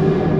you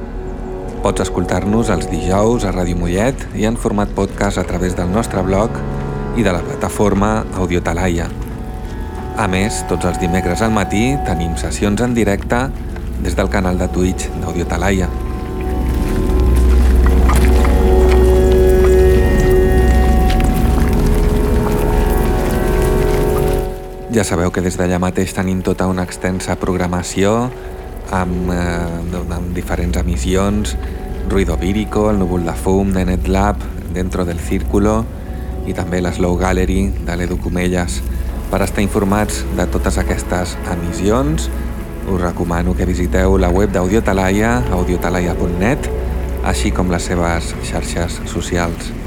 Pots escoltar-nos els dijous a Ràdio Mollet i en format podcast a través del nostre blog i de la plataforma Audiotalaia. A més, tots els dimecres al matí tenim sessions en directe des del canal de Twitch d'Audiotalaia. Ja sabeu que des d'allà mateix tenim tota una extensa programació amb, eh, amb diferents emissions, Ruido Vírico, el núvol de fum de NetLab, Dentro del Círculo i també la Slow Gallery de l'Edu Comelles. Per estar informats de totes aquestes emissions, us recomano que visiteu la web d'Audiotalaia, audiotalaia.net, així com les seves xarxes socials.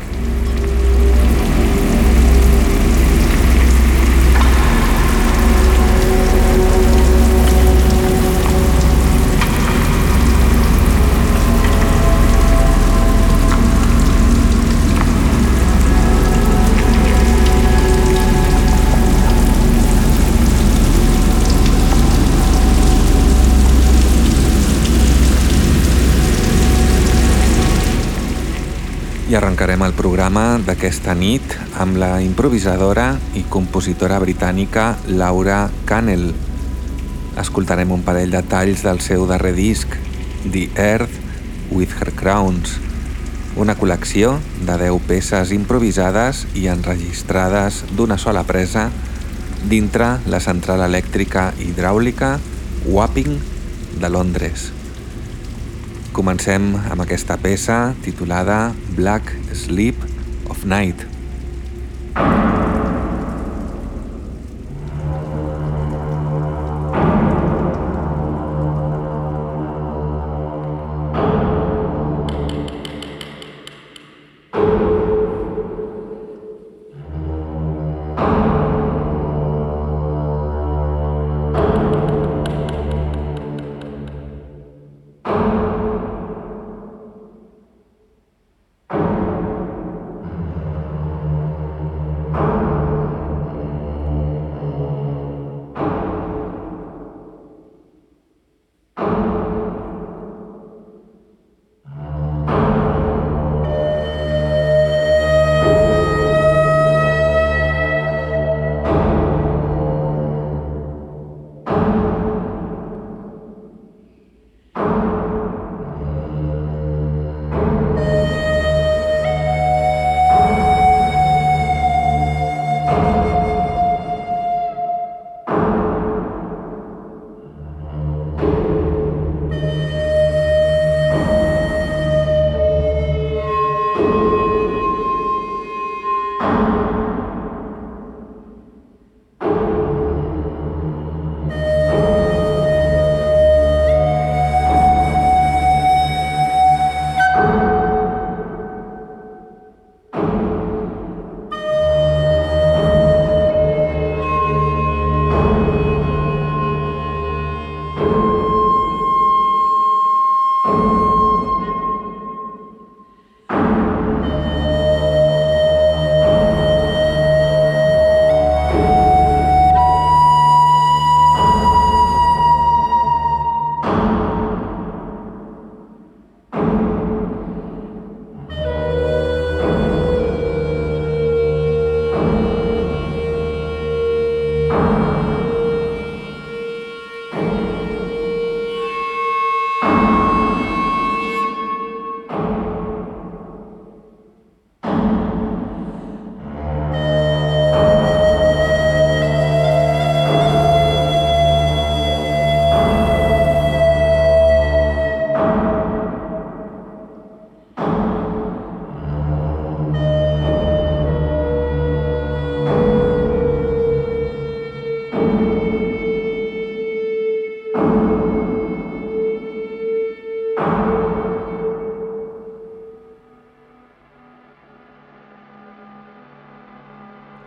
Arrencarem el programa d'aquesta nit amb la improvisadora i compositora britànica Laura Cannell. Escoltarem un parell de talls del seu darrer disc, The Earth with Her Crowns, una col·lecció de 10 peces improvisades i enregistrades d'una sola presa dintre la central elèctrica hidràulica Wapping de Londres. Comencem amb aquesta peça titulada Black Sleep of Night.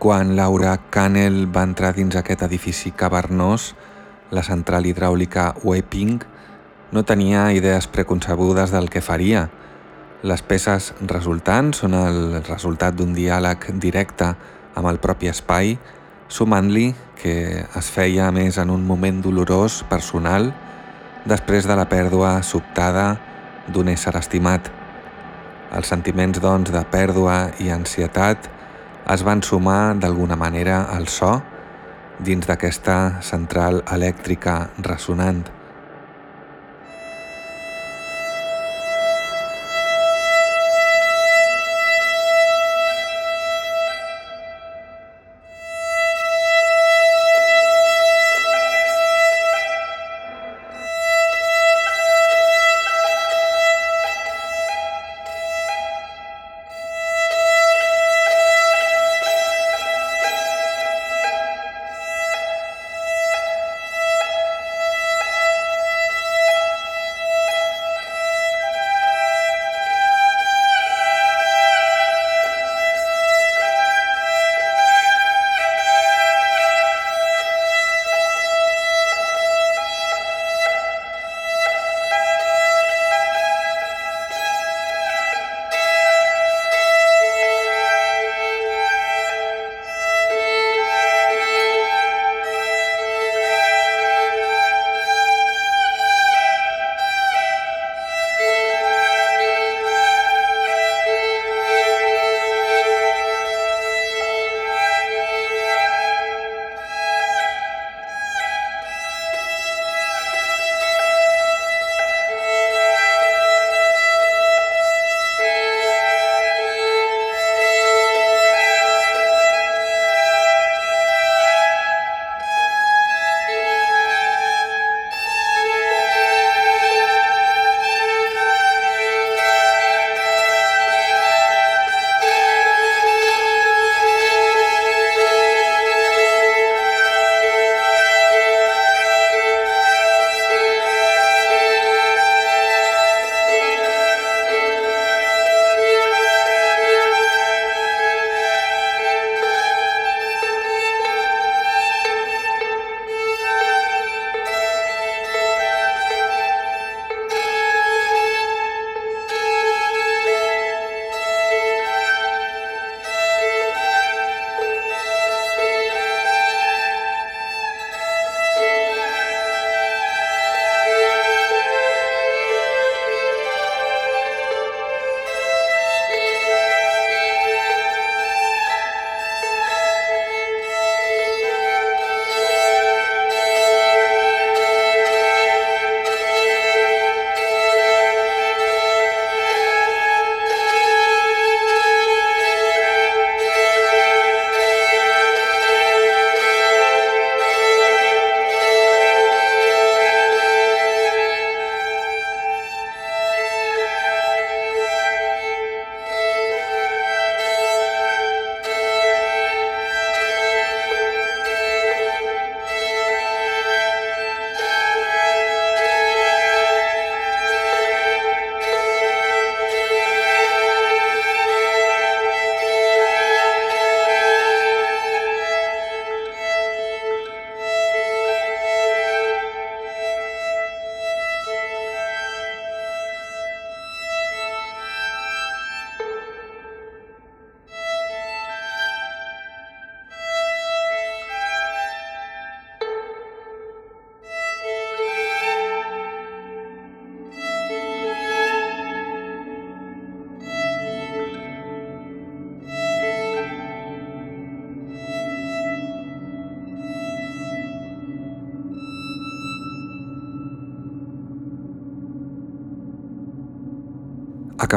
Quan Laura Canel va entrar dins aquest edifici cavernós, la central hidràulica Wepping, no tenia idees preconcebudes del que faria. Les peces resultants són el resultat d'un diàleg directe amb el propi espai, sumant-li que es feia més en un moment dolorós personal després de la pèrdua sobtada d'un ésser estimat. Els sentiments, doncs, de pèrdua i ansietat es van sumar d'alguna manera al so dins d'aquesta central elèctrica ressonant.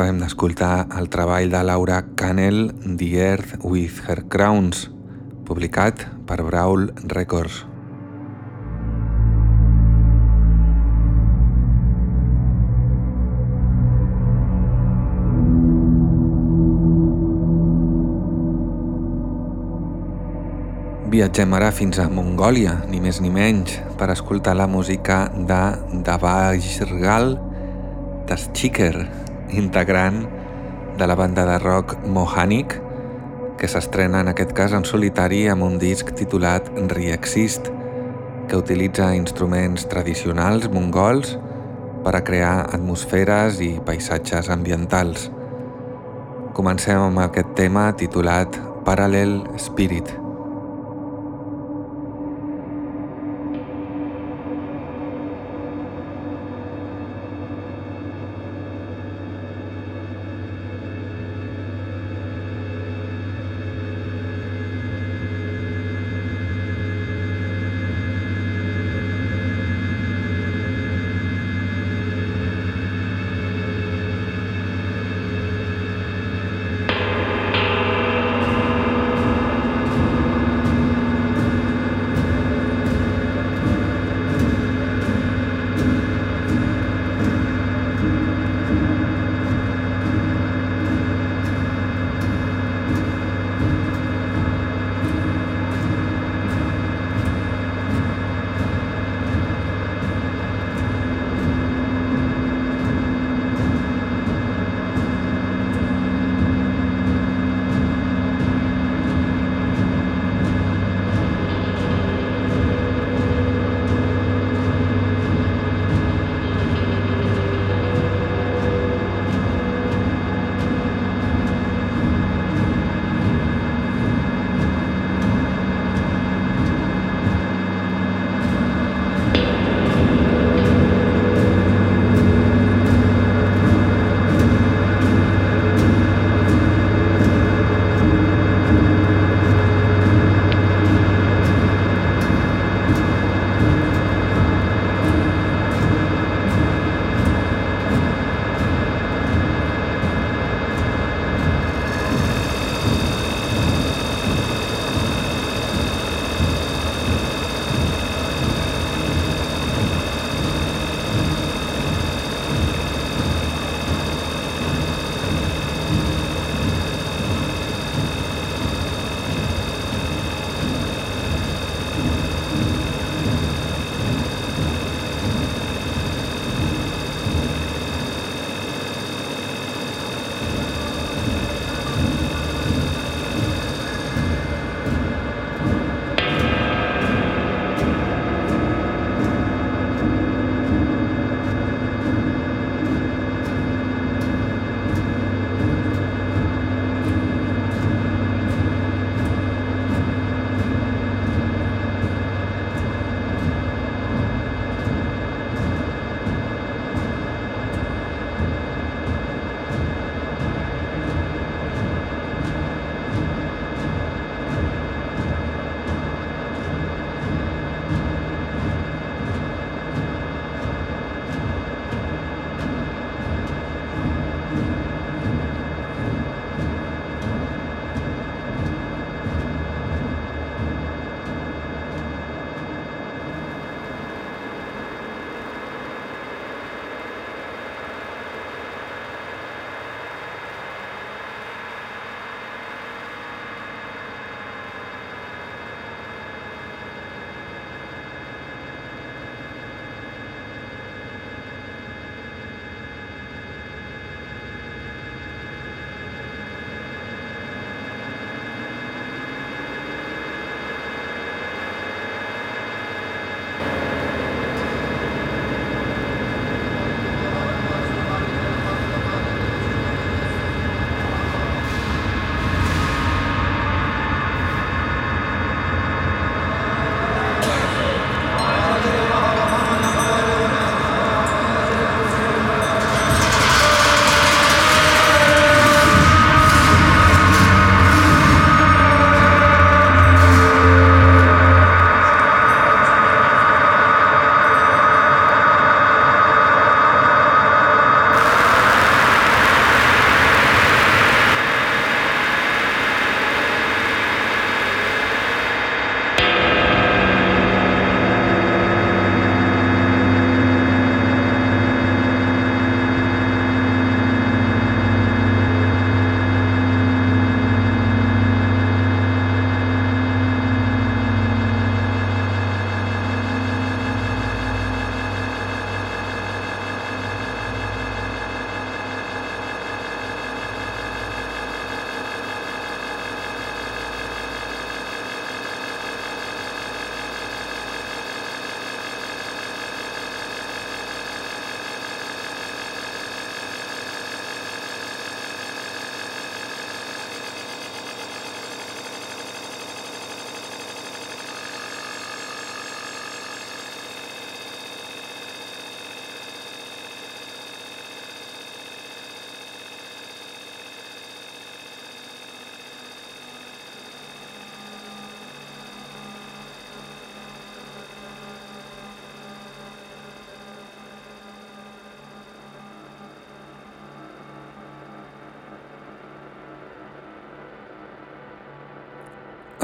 Acabem d'escoltar el treball de Laura Cannell, The Earth with Her Crowns, publicat per Brawl Records. Viatgem ara fins a Mongòlia, ni més ni menys, per escoltar la música de Davajrgal Tashchiker, integrant de la banda de rock Mohanic, que s'estrena en aquest cas en solitari amb un disc titulat Reexist, que utilitza instruments tradicionals mongols per a crear atmosferes i paisatges ambientals. Comencem amb aquest tema titulat Parallel Spirit.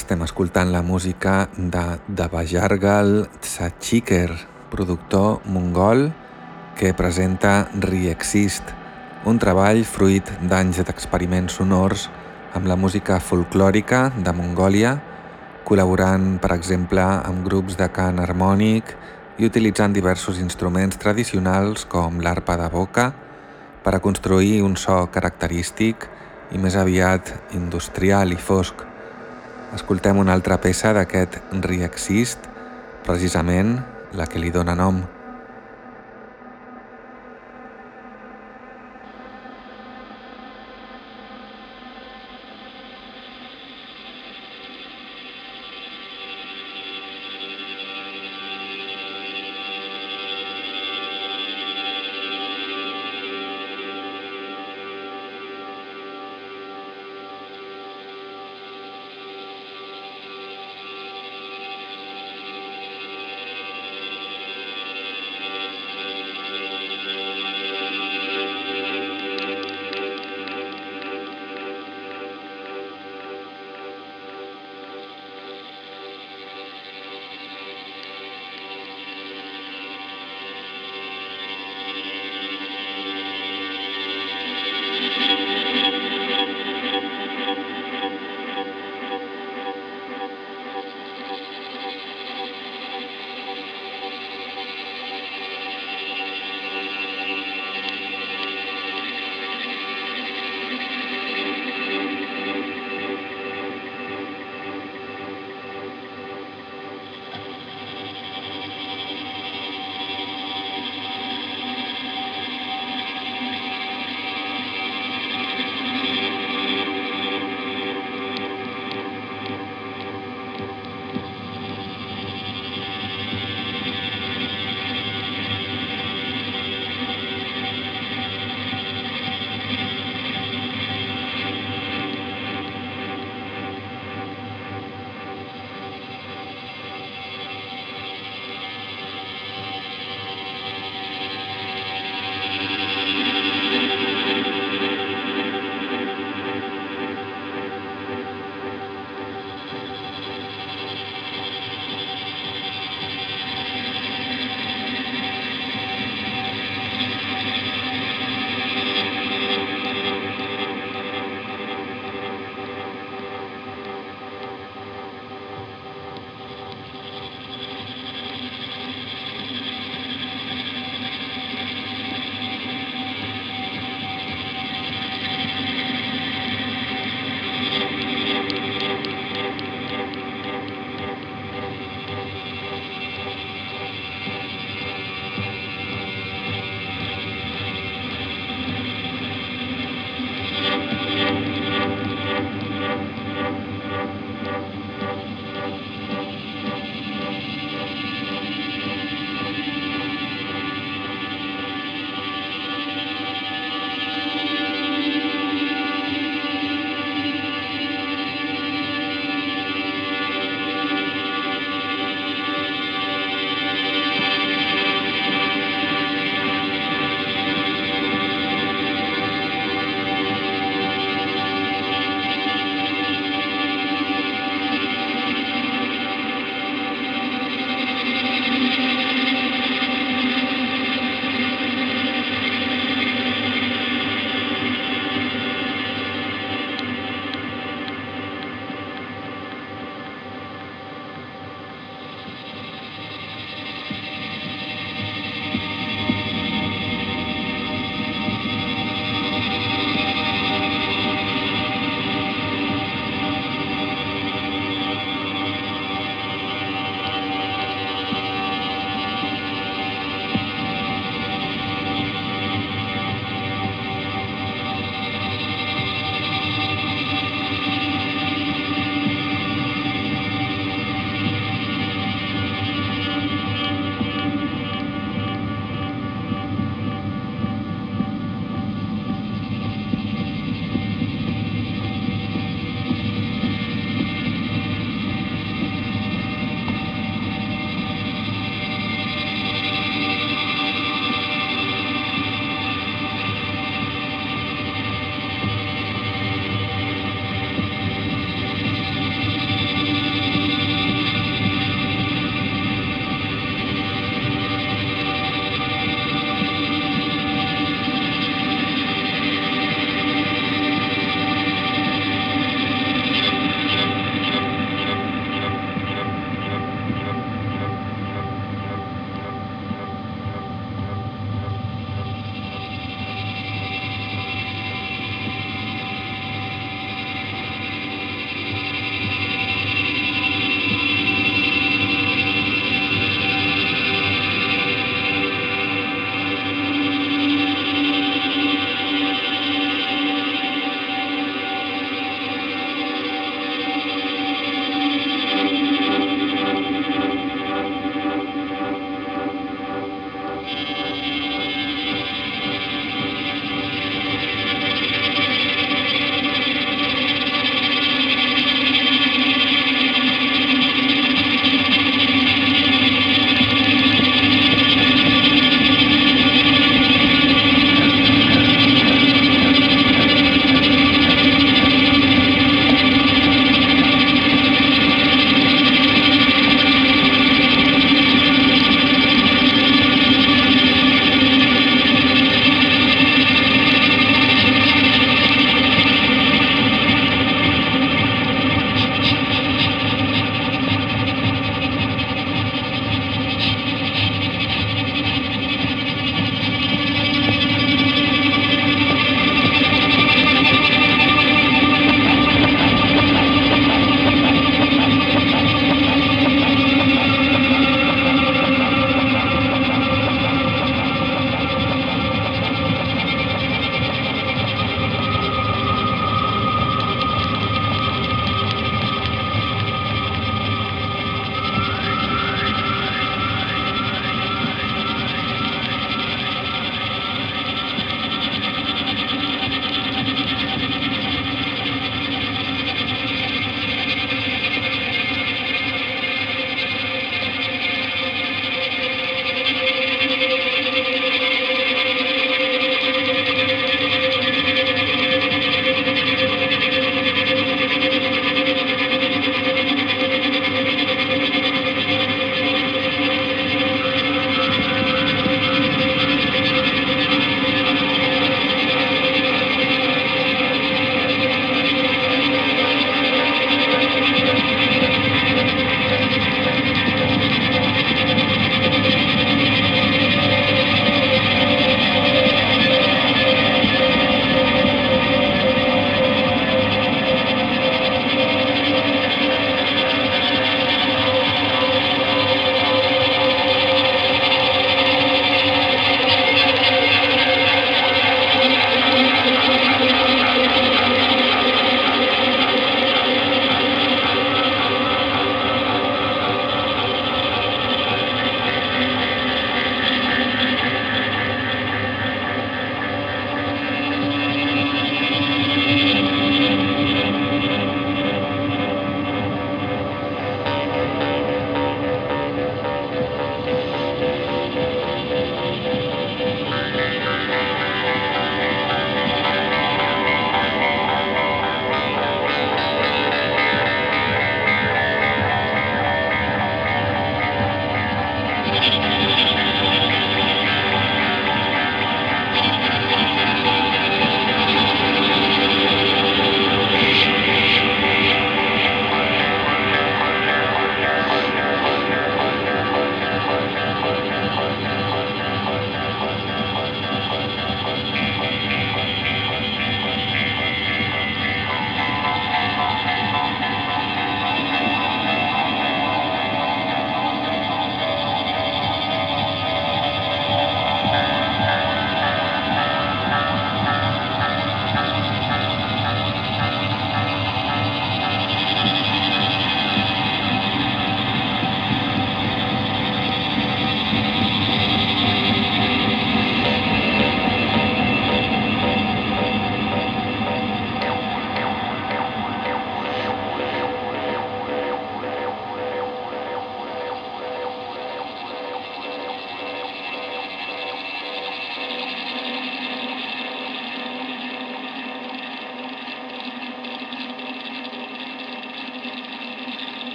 Estem escoltant la música de Davajargal Tsachiker, productor mongol que presenta Reexist, un treball fruit d'anys d'experiments sonors amb la música folclòrica de Mongòlia, col·laborant, per exemple, amb grups de cant harmònic i utilitzant diversos instruments tradicionals com l'arpa de boca per a construir un so característic i més aviat industrial i fosc. Escoltem una altra peça d'aquest Reexist, precisament la que li dóna nom.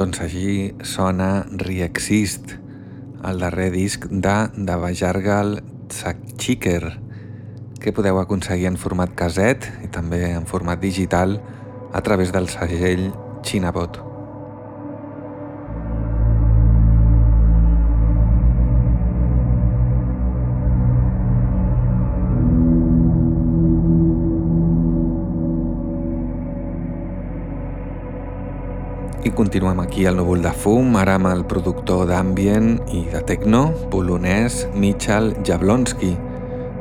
Doncs així sona Reexist, el darrer disc de The Vajargal Tsachiker, que podeu aconseguir en format caset i també en format digital a través del segell Chinabot. Continuem aquí al núvol de fum, ara amb el productor d'ambient i de techno polonès Michal Jablonski,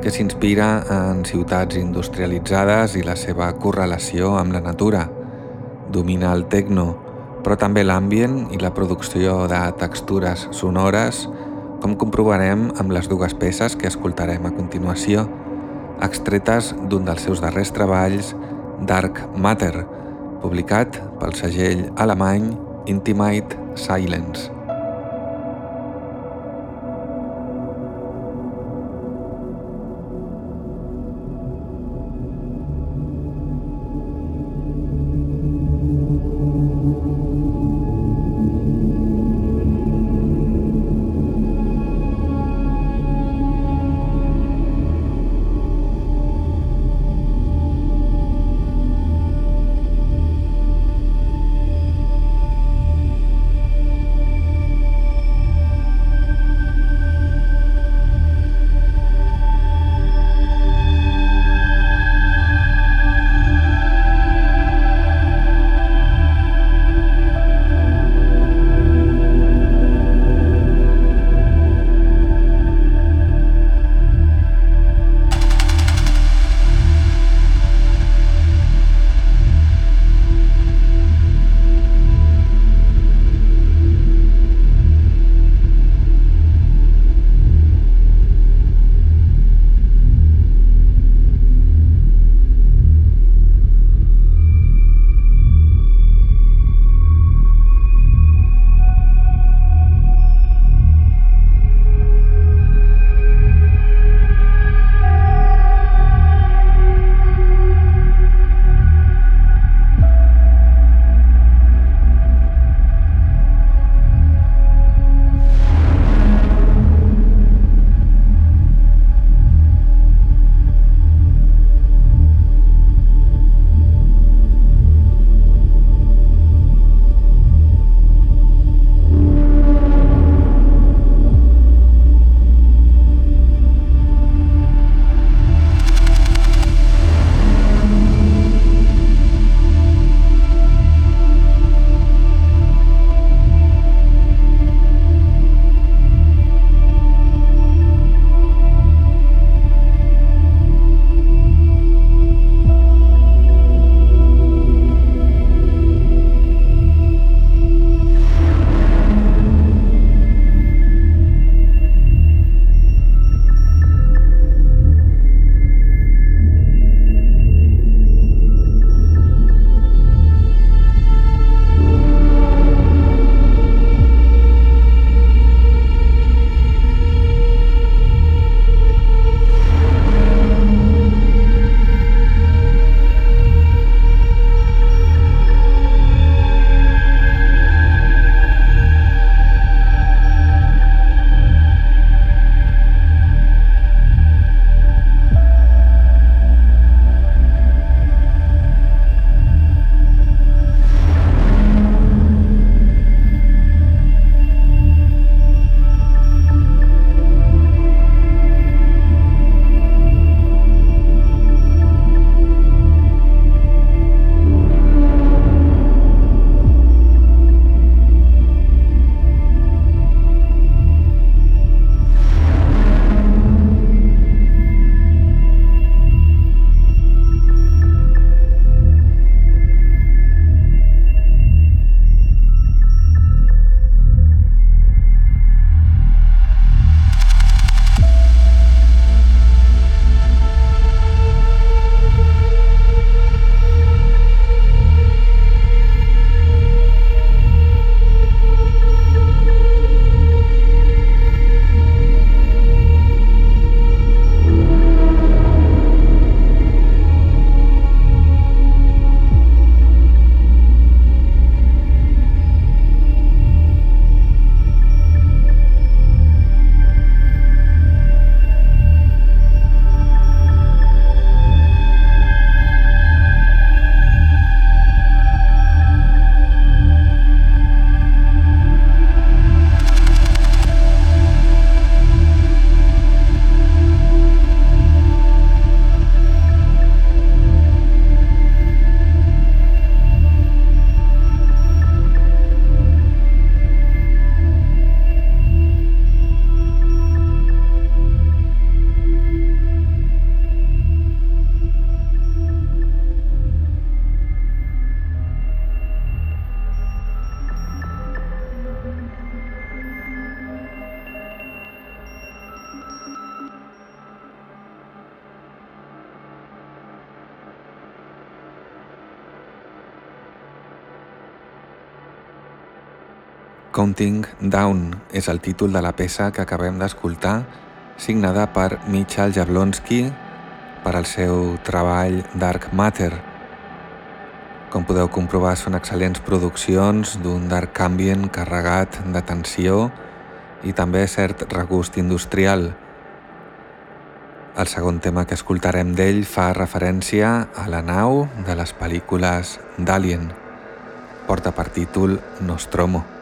que s'inspira en ciutats industrialitzades i la seva correlació amb la natura. Domina el techno, però també l'ambient i la producció de textures sonores, com comprovarem amb les dues peces que escoltarem a continuació, extretes d'un dels seus darrers treballs, Dark Matter, publicat pel segell alemany Intimate Silence. Counting Down és el títol de la peça que acabem d'escoltar, signada per Michal Jablonski per al seu treball Dark Matter. Com podeu comprovar, són excel·lents produccions d'un dark ambient carregat de tensió i també cert regust industrial. El segon tema que escoltarem d'ell fa referència a la nau de les pel·lícules d'Alien. Porta per títol Nostromo.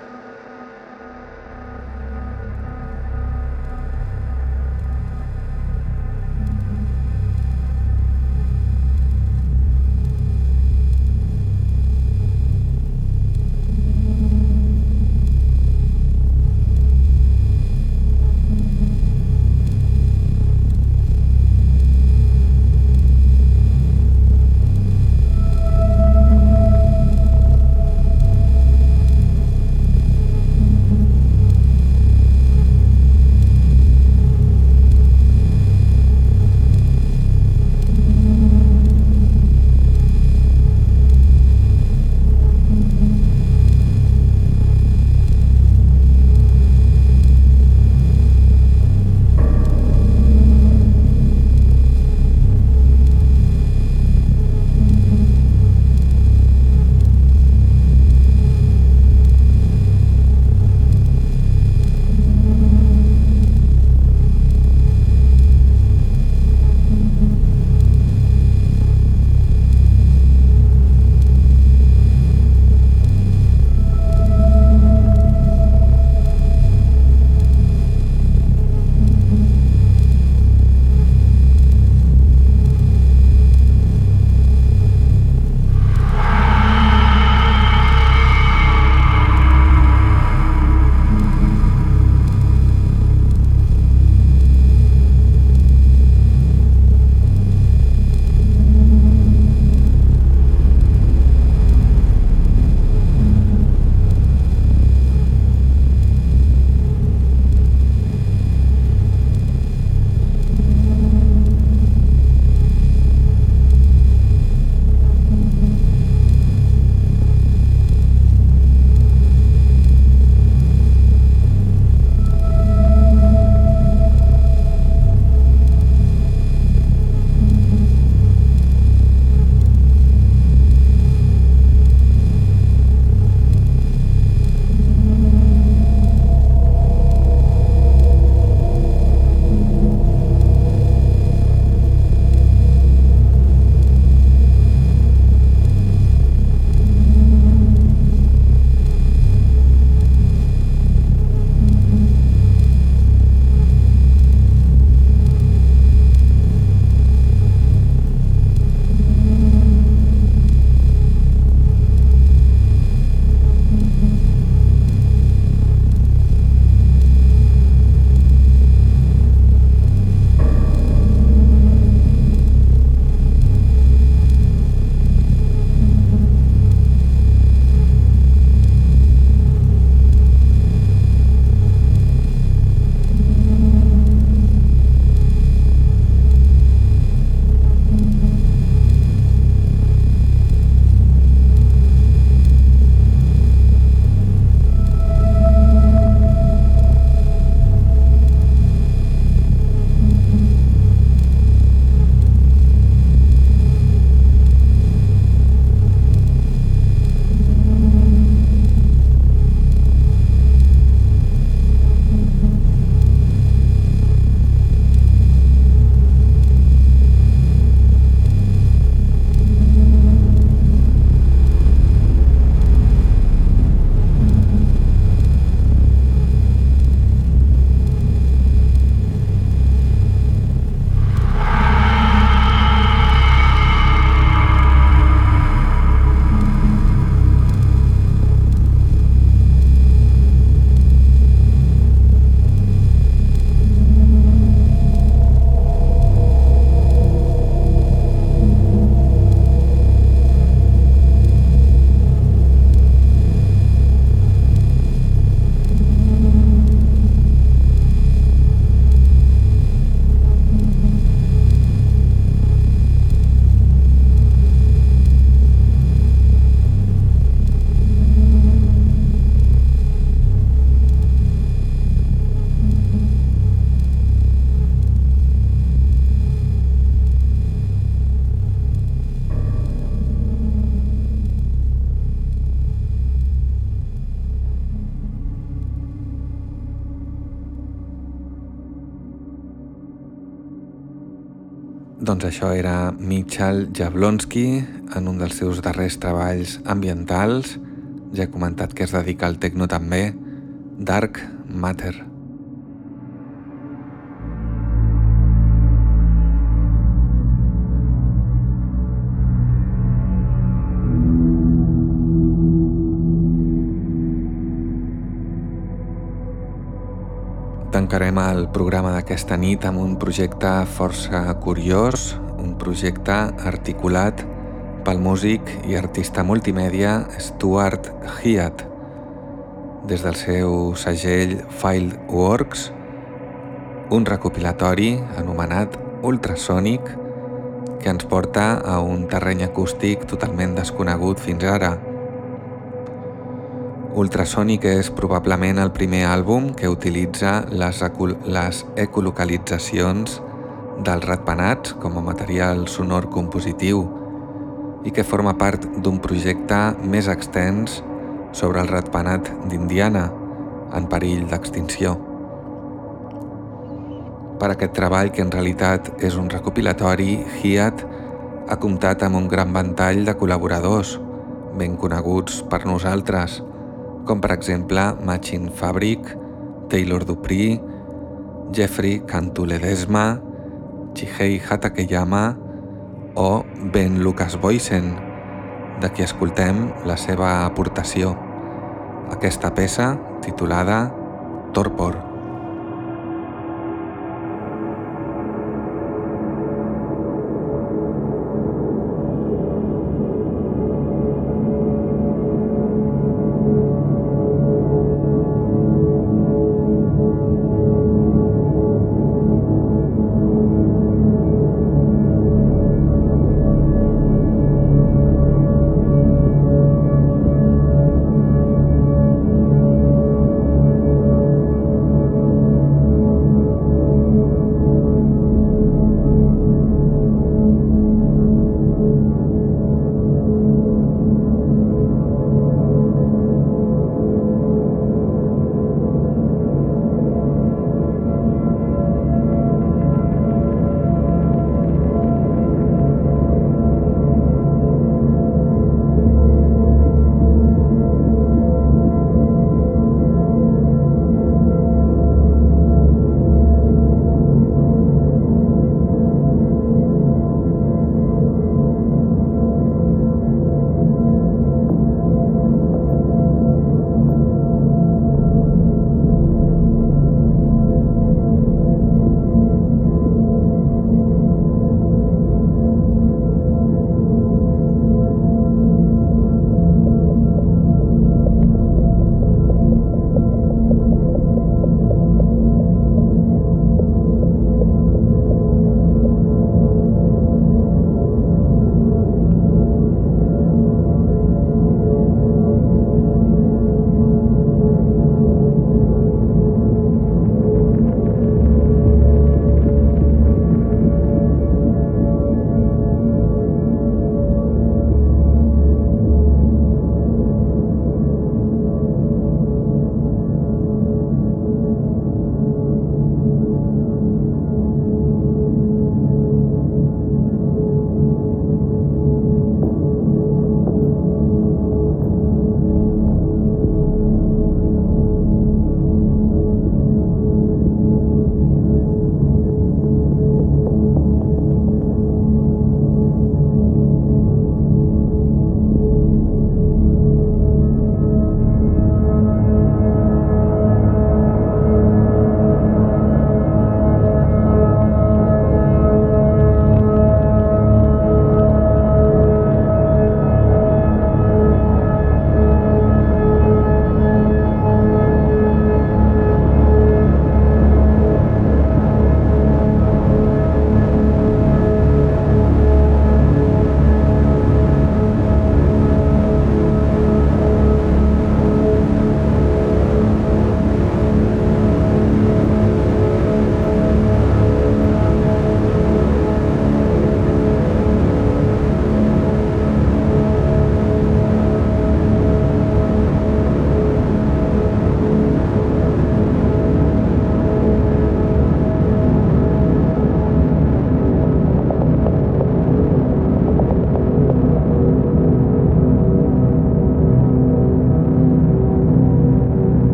Doncs això era Michal Jablonski en un dels seus darrers treballs ambientals. Ja he comentat que es dedica al techno també, Dark Matter. Tancarem el programa d'aquesta nit amb un projecte força curiós, un projecte articulat pel músic i artista multimèdia Stuart Hiat. Des del seu segell Fileworks, un recopilatori anomenat Ultrasonic que ens porta a un terreny acústic totalment desconegut fins ara, Ultrasonic és probablement el primer àlbum que utilitza les, les ecolocalitzacions dels ratpenats com a material sonor compositiu i que forma part d'un projecte més extens sobre el ratpenat d'Indiana, en perill d'extinció. Per aquest treball, que en realitat és un recopilatori, Hiat ha comptat amb un gran ventall de col·laboradors, ben coneguts per nosaltres, com per exemple Machin Fabric, Taylor Dupree, Jeffrey Cantuledesma, Chihei Hatakeyama o Ben Lucas Boysen, de qui escoltem la seva aportació. Aquesta peça, titulada Torpor.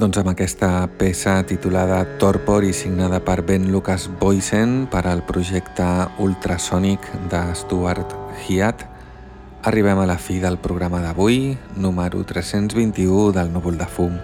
Doncs amb aquesta peça titulada Torpor i signada per Ben Lucas Boysen per al projecte Ultrasonic de Stuart Hiat, arribem a la fi del programa d'avui, número 321 del Núvol de Fum.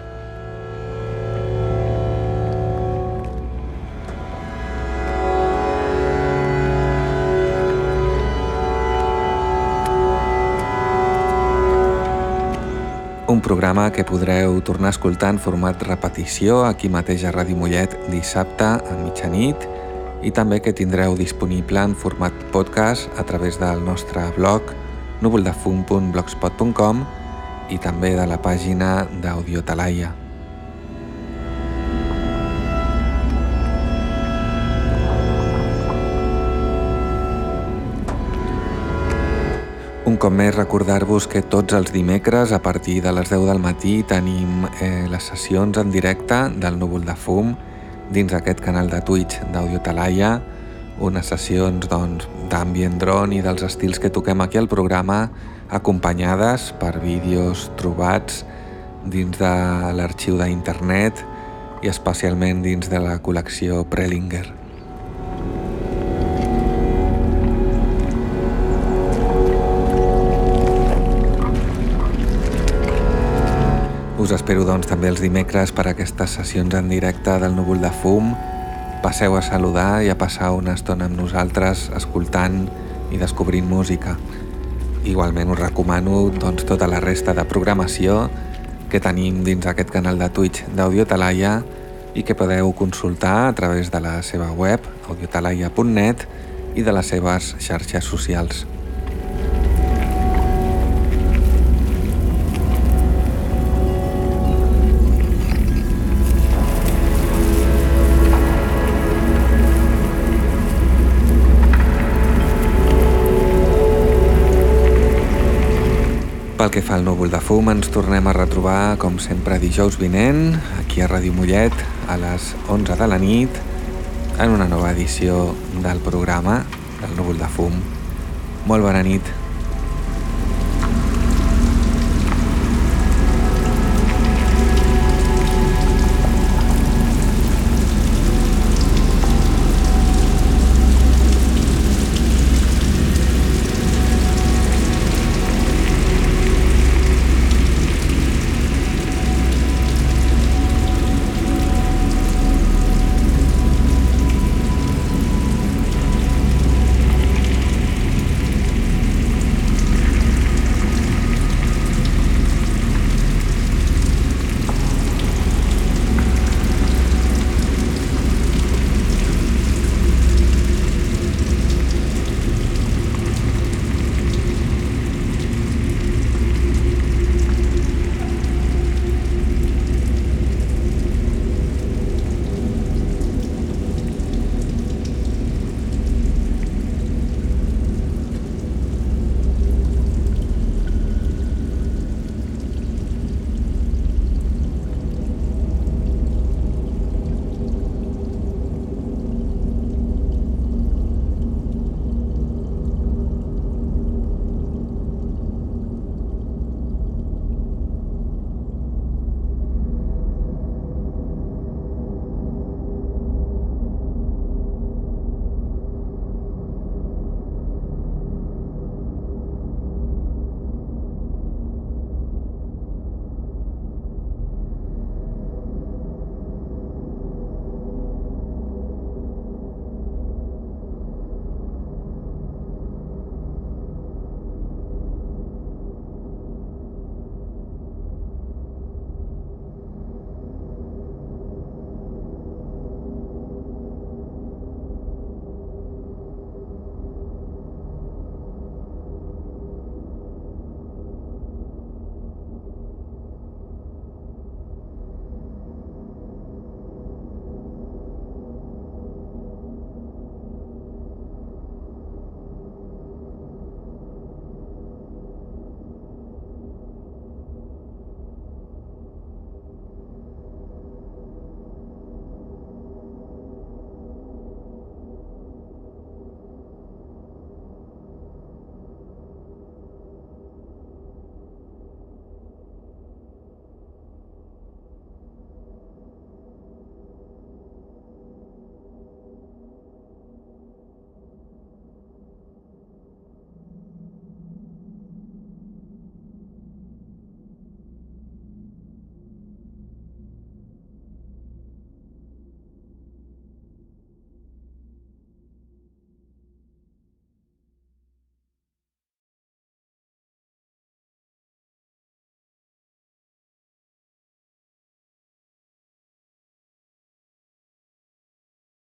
Un programa que podreu tornar a escoltar en format repetició aquí mateix a Ràdio Mollet dissabte a mitjanit i també que tindreu disponible en format podcast a través del nostre blog núvoldefum.blogspot.com i també de la pàgina d'Audiotalaia. Un cop més recordar-vos que tots els dimecres a partir de les 10 del matí tenim eh, les sessions en directe del Núvol de Fum dins aquest canal de Twitch d'Audio Talaia, unes sessions doncs, d'ambient dron i dels estils que toquem aquí al programa acompanyades per vídeos trobats dins de l'arxiu d'internet i especialment dins de la col·lecció Prelinger. Us espero doncs també els dimecres per a aquestes sessions en directe del núvol de fum. Passeu a saludar i a passar una estona amb nosaltres escoltant i descobrint música. Igualment us recomano doncs, tota la resta de programació que tenim dins aquest canal de Twitch d'Audio Talaia i que podeu consultar a través de la seva web audiotalaia.net i de les seves xarxes socials. Pel que fa al núvol de fum, ens tornem a retrobar, com sempre, dijous vinent, aquí a Ràdio Mollet, a les 11 de la nit, en una nova edició del programa del núvol de fum. Molt bona nit.